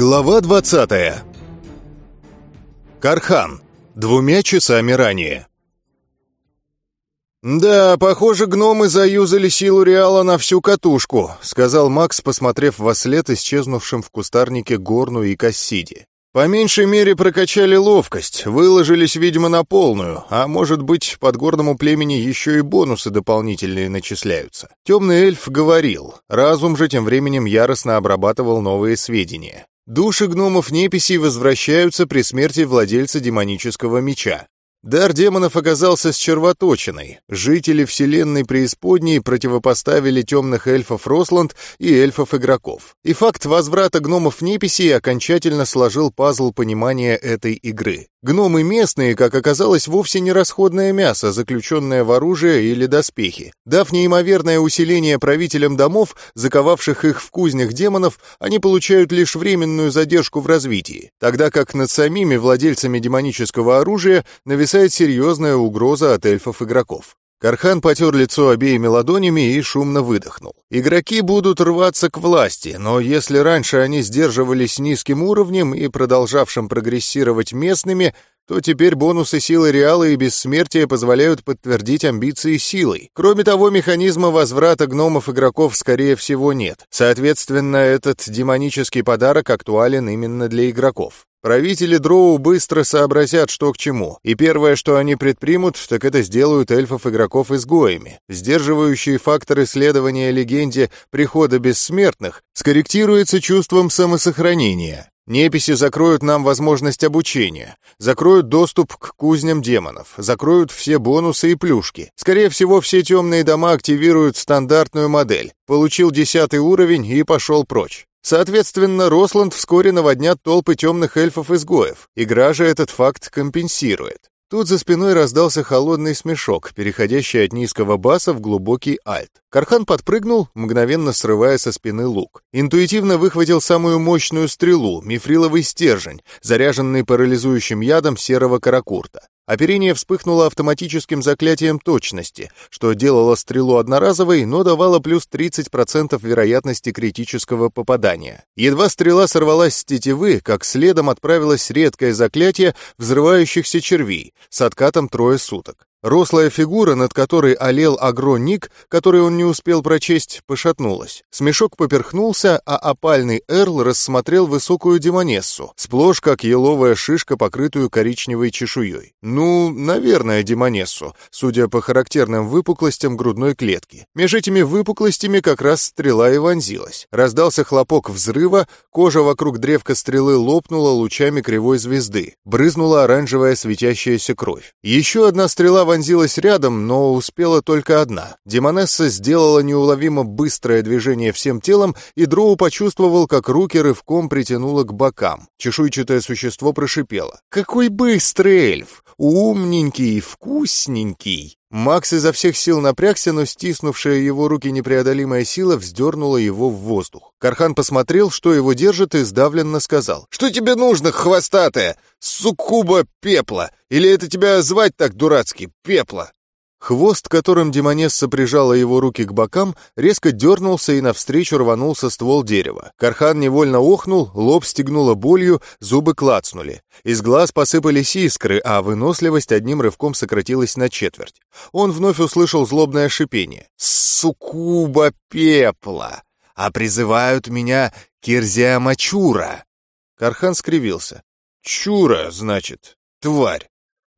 Глава 20. Кархан. Двумя часами ранее. «Да, похоже, гномы заюзали силу Реала на всю катушку», — сказал Макс, посмотрев во след исчезнувшим в кустарнике Горну и Кассиди. По меньшей мере прокачали ловкость, выложились, видимо, на полную, а может быть, подгорному племени еще и бонусы дополнительные начисляются. Темный эльф говорил, разум же тем временем яростно обрабатывал новые сведения. Души гномов-неписей возвращаются при смерти владельца демонического меча. Дар демонов оказался с червоточиной. Жители вселенной преисподней противопоставили темных эльфов Росланд и эльфов-игроков. И факт возврата гномов-неписей окончательно сложил пазл понимания этой игры. Гномы местные, как оказалось, вовсе не расходное мясо, заключенное в оружие или доспехи. Дав неимоверное усиление правителям домов, заковавших их в кузнях демонов, они получают лишь временную задержку в развитии, тогда как над самими владельцами демонического оружия нависает серьезная угроза от эльфов-игроков. Кархан потер лицо обеими ладонями и шумно выдохнул. Игроки будут рваться к власти, но если раньше они сдерживались низким уровнем и продолжавшим прогрессировать местными, то теперь бонусы силы Реала и бессмертия позволяют подтвердить амбиции силой. Кроме того, механизма возврата гномов-игроков скорее всего нет. Соответственно, этот демонический подарок актуален именно для игроков. Правители Дроу быстро сообразят, что к чему, и первое, что они предпримут, так это сделают эльфов-игроков изгоями. Сдерживающий фактор исследования легенде прихода бессмертных скорректируется чувством самосохранения. Неписи закроют нам возможность обучения, закроют доступ к кузням демонов, закроют все бонусы и плюшки. Скорее всего, все темные дома активируют стандартную модель. Получил десятый уровень и пошел прочь. Соответственно, Росланд вскоре наводнят толпы темных эльфов-изгоев. Игра же этот факт компенсирует. Тут за спиной раздался холодный смешок, переходящий от низкого баса в глубокий альт. Кархан подпрыгнул, мгновенно срывая со спины лук. Интуитивно выхватил самую мощную стрелу, мифриловый стержень, заряженный парализующим ядом серого каракурта. Оперение вспыхнуло автоматическим заклятием точности, что делало стрелу одноразовой, но давало плюс 30% вероятности критического попадания. Едва стрела сорвалась с тетивы, как следом отправилось редкое заклятие взрывающихся червей с откатом трое суток. Рослая фигура, над которой олел агро-ник, который он не успел прочесть, пошатнулась. Смешок поперхнулся, а опальный Эрл рассмотрел высокую демонессу, сплошь как еловая шишка, покрытую коричневой чешуей. Ну, наверное, демонессу, судя по характерным выпуклостям грудной клетки. Меж этими выпуклостями как раз стрела и вонзилась. Раздался хлопок взрыва, кожа вокруг древка стрелы лопнула лучами кривой звезды. Брызнула оранжевая светящаяся кровь. Еще одна стрела вонзилась рядом, но успела только одна. Демонесса сделала неуловимо быстрое движение всем телом, и Дроу почувствовал, как руки рывком притянуло к бокам. Чешуйчатое существо прошипело. «Какой быстрый эльф! Умненький, вкусненький!» Макс изо всех сил напрягся, но стиснувшая его руки непреодолимая сила вздернула его в воздух. Кархан посмотрел, что его держит, и сдавленно сказал. «Что тебе нужно, хвостатая? Суккуба пепла! Или это тебя звать так дурацки? Пепла!» Хвост, которым Демонесса прижала его руки к бокам, резко дернулся и навстречу рванулся ствол дерева. Кархан невольно охнул, лоб стегнуло болью, зубы клацнули. Из глаз посыпались искры, а выносливость одним рывком сократилась на четверть. Он вновь услышал злобное шипение. «Сукуба пепла! А призывают меня Кирзия Мачура!» Кархан скривился. «Чура, значит, тварь!»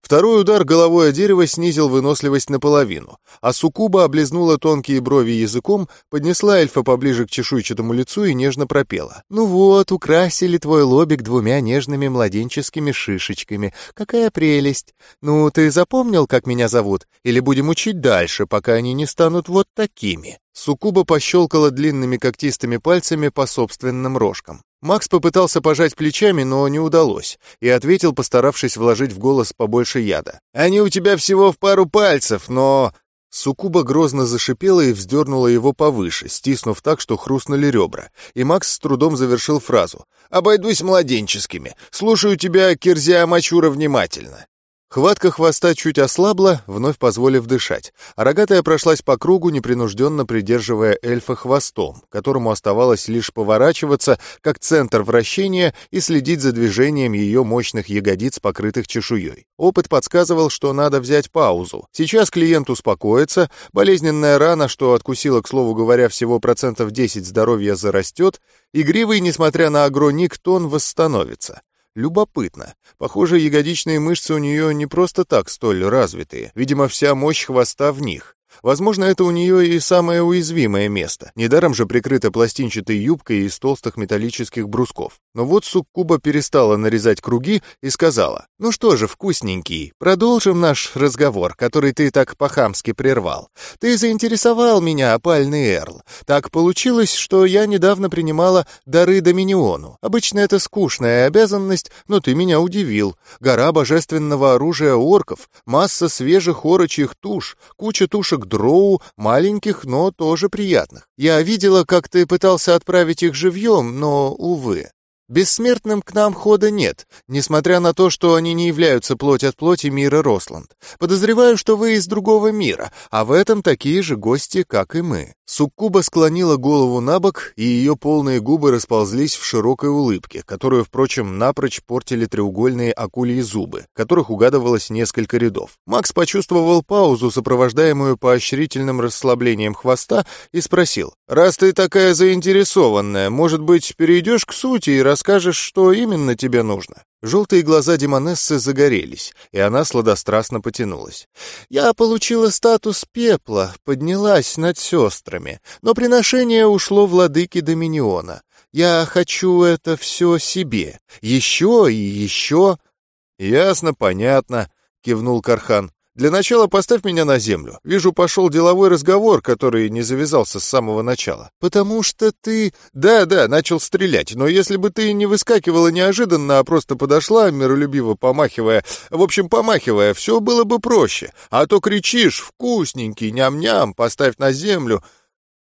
Второй удар головой о дерево снизил выносливость наполовину, а Сукуба облизнула тонкие брови языком, поднесла эльфа поближе к чешуйчатому лицу и нежно пропела. «Ну вот, украсили твой лобик двумя нежными младенческими шишечками. Какая прелесть! Ну, ты запомнил, как меня зовут? Или будем учить дальше, пока они не станут вот такими?» Сукуба пощелкала длинными когтистыми пальцами по собственным рожкам. Макс попытался пожать плечами, но не удалось, и ответил, постаравшись вложить в голос побольше яда. «Они у тебя всего в пару пальцев, но...» Сукуба грозно зашипела и вздернула его повыше, стиснув так, что хрустнули ребра, и Макс с трудом завершил фразу. «Обойдусь младенческими. Слушаю тебя, Кирзия Мачура, внимательно». Хватка хвоста чуть ослабла, вновь позволив дышать, а рогатая прошлась по кругу, непринужденно придерживая эльфа хвостом, которому оставалось лишь поворачиваться, как центр вращения, и следить за движением ее мощных ягодиц, покрытых чешуей. Опыт подсказывал, что надо взять паузу. Сейчас клиент успокоится, болезненная рана, что откусила, к слову говоря, всего процентов 10 здоровья зарастет, игривый, несмотря на агроник, тон восстановится. Любопытно. Похоже, ягодичные мышцы у нее не просто так столь развитые. Видимо, вся мощь хвоста в них. Возможно, это у нее и самое уязвимое место. Недаром же прикрыто пластинчатой юбкой из толстых металлических брусков. Но вот суккуба перестала нарезать круги и сказала, «Ну что же, вкусненький, продолжим наш разговор, который ты так по-хамски прервал. Ты заинтересовал меня, опальный Эрл. Так получилось, что я недавно принимала дары Доминиону. Обычно это скучная обязанность, но ты меня удивил. Гора божественного оружия орков, масса свежих орочьих туш, куча тушек дроу, маленьких, но тоже приятных. Я видела, как ты пытался отправить их живьем, но, увы. Бессмертным к нам хода нет, несмотря на то, что они не являются плоть от плоти мира Росланд. Подозреваю, что вы из другого мира, а в этом такие же гости, как и мы». Суккуба склонила голову на бок, и ее полные губы расползлись в широкой улыбке, которую, впрочем, напрочь портили треугольные акульи зубы, которых угадывалось несколько рядов. Макс почувствовал паузу, сопровождаемую поощрительным расслаблением хвоста, и спросил, «Раз ты такая заинтересованная, может быть, перейдешь к сути и расскажешь, что именно тебе нужно?» Желтые глаза Демонессы загорелись, и она сладострастно потянулась. «Я получила статус пепла, поднялась над сестрами, но приношение ушло владыке Доминиона. Я хочу это все себе. Еще и еще...» «Ясно, понятно», — кивнул Кархан. Для начала поставь меня на землю. Вижу, пошел деловой разговор, который не завязался с самого начала. Потому что ты... Да-да, начал стрелять, но если бы ты не выскакивала неожиданно, а просто подошла, миролюбиво помахивая... В общем, помахивая, все было бы проще. А то кричишь «вкусненький, ням-ням, поставь на землю...»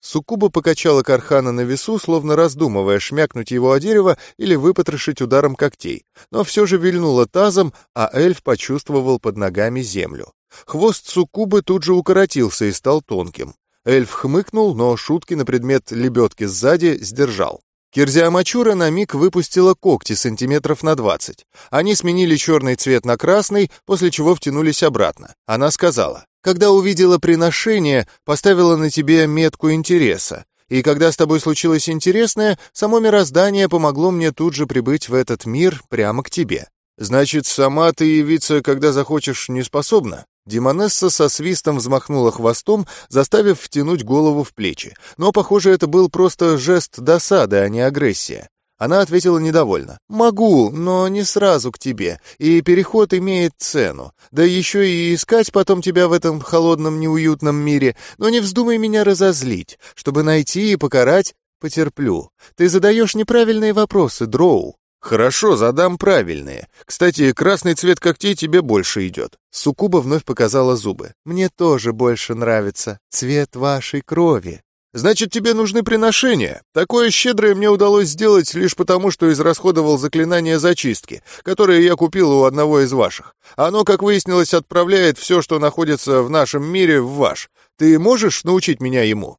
Суккуба покачала Кархана на весу, словно раздумывая, шмякнуть его о дерево или выпотрошить ударом когтей, но все же вильнула тазом, а эльф почувствовал под ногами землю. Хвост Суккубы тут же укоротился и стал тонким. Эльф хмыкнул, но шутки на предмет лебедки сзади сдержал. Кирзиамачура на миг выпустила когти сантиметров на двадцать. Они сменили черный цвет на красный, после чего втянулись обратно. Она сказала, когда увидела приношение, поставила на тебе метку интереса. И когда с тобой случилось интересное, само мироздание помогло мне тут же прибыть в этот мир прямо к тебе. Значит, сама ты явиться, когда захочешь, не способна? Демонесса со свистом взмахнула хвостом, заставив втянуть голову в плечи. Но, похоже, это был просто жест досады, а не агрессия. Она ответила недовольно. «Могу, но не сразу к тебе, и переход имеет цену. Да еще и искать потом тебя в этом холодном неуютном мире. Но не вздумай меня разозлить. Чтобы найти и покарать, потерплю. Ты задаешь неправильные вопросы, Дроу». «Хорошо, задам правильные. Кстати, красный цвет когтей тебе больше идет». Сукуба вновь показала зубы. «Мне тоже больше нравится цвет вашей крови». Значит, тебе нужны приношения. Такое щедрое мне удалось сделать лишь потому, что израсходовал заклинание зачистки, которое я купил у одного из ваших. Оно, как выяснилось, отправляет все, что находится в нашем мире, в ваш. Ты можешь научить меня ему?»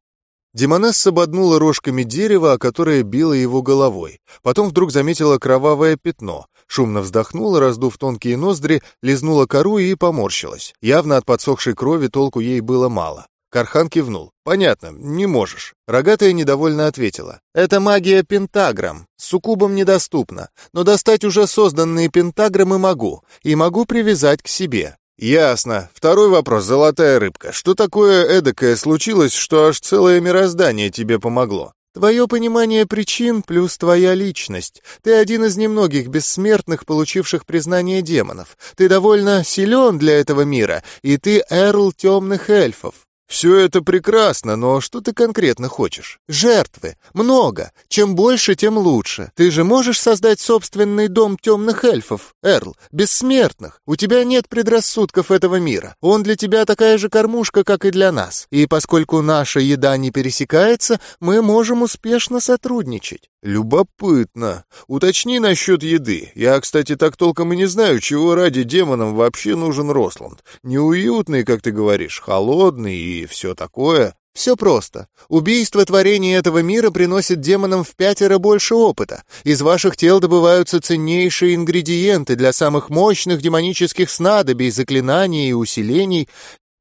Демонесса боднула рожками дерева, которое било его головой. Потом вдруг заметила кровавое пятно. Шумно вздохнула, раздув тонкие ноздри, лизнула кору и поморщилась. Явно от подсохшей крови толку ей было мало. Кархан кивнул. «Понятно, не можешь». Рогатая недовольно ответила. «Это магия пентаграмм. Суккубам недоступна. Но достать уже созданные пентаграммы могу. И могу привязать к себе». «Ясно. Второй вопрос, золотая рыбка. Что такое эдакое случилось, что аж целое мироздание тебе помогло?» Твое понимание причин плюс твоя личность. Ты один из немногих бессмертных, получивших признание демонов. Ты довольно силен для этого мира, и ты эрл темных эльфов. Все это прекрасно, но что ты конкретно хочешь? Жертвы. Много. Чем больше, тем лучше. Ты же можешь создать собственный дом темных эльфов, Эрл, бессмертных. У тебя нет предрассудков этого мира. Он для тебя такая же кормушка, как и для нас. И поскольку наша еда не пересекается, мы можем успешно сотрудничать. Любопытно. Уточни насчет еды. Я, кстати, так толком и не знаю, чего ради демонам вообще нужен Росланд. Неуютный, как ты говоришь, холодный и все такое. Все просто. Убийство творений этого мира приносит демонам в пятеро больше опыта. Из ваших тел добываются ценнейшие ингредиенты для самых мощных демонических снадобий, заклинаний и усилений.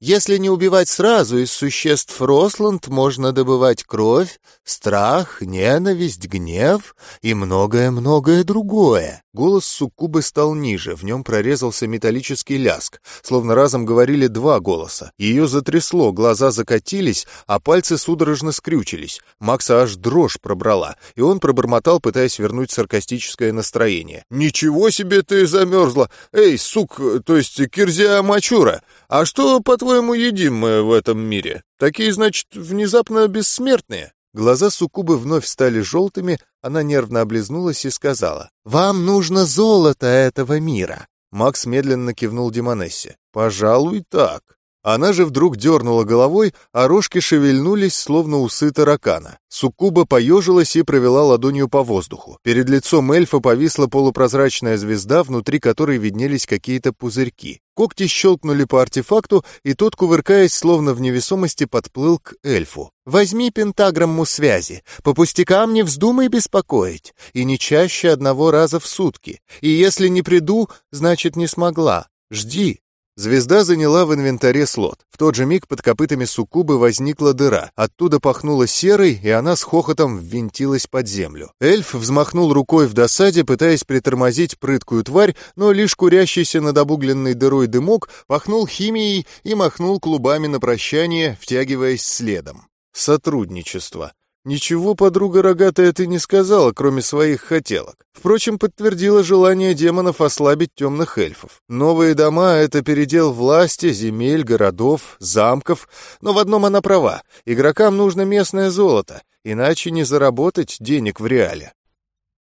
Если не убивать сразу из существ Росланд, можно добывать кровь, страх, ненависть, гнев и многое-многое другое. Голос Суккубы стал ниже, в нем прорезался металлический ляск, словно разом говорили два голоса. Ее затрясло, глаза закатились, а пальцы судорожно скрючились. Макса аж дрожь пробрала, и он пробормотал, пытаясь вернуть саркастическое настроение. «Ничего себе ты замерзла! Эй, сук, то есть Кирзия Мачура, а что, по-твоему, едим мы в этом мире? Такие, значит, внезапно бессмертные?» Глаза Суккубы вновь стали желтыми, она нервно облизнулась и сказала. «Вам нужно золото этого мира». Макс медленно кивнул Демонессе. «Пожалуй, так». Она же вдруг дернула головой, а рожки шевельнулись, словно усы таракана. Суккуба поежилась и провела ладонью по воздуху. Перед лицом эльфа повисла полупрозрачная звезда, внутри которой виднелись какие-то пузырьки. Когти щелкнули по артефакту, и тот, кувыркаясь, словно в невесомости, подплыл к эльфу. «Возьми пентаграмму связи. По пустякам не вздумай беспокоить. И не чаще одного раза в сутки. И если не приду, значит, не смогла. Жди». Звезда заняла в инвентаре слот. В тот же миг под копытами суккубы возникла дыра. Оттуда пахнуло серой, и она с хохотом ввинтилась под землю. Эльф взмахнул рукой в досаде, пытаясь притормозить прыткую тварь, но лишь курящийся над обугленной дырой дымок пахнул химией и махнул клубами на прощание, втягиваясь следом. Сотрудничество. Ничего подруга рогатая ты не сказала, кроме своих хотелок. Впрочем, подтвердила желание демонов ослабить темных эльфов. Новые дома — это передел власти, земель, городов, замков. Но в одном она права. Игрокам нужно местное золото, иначе не заработать денег в реале.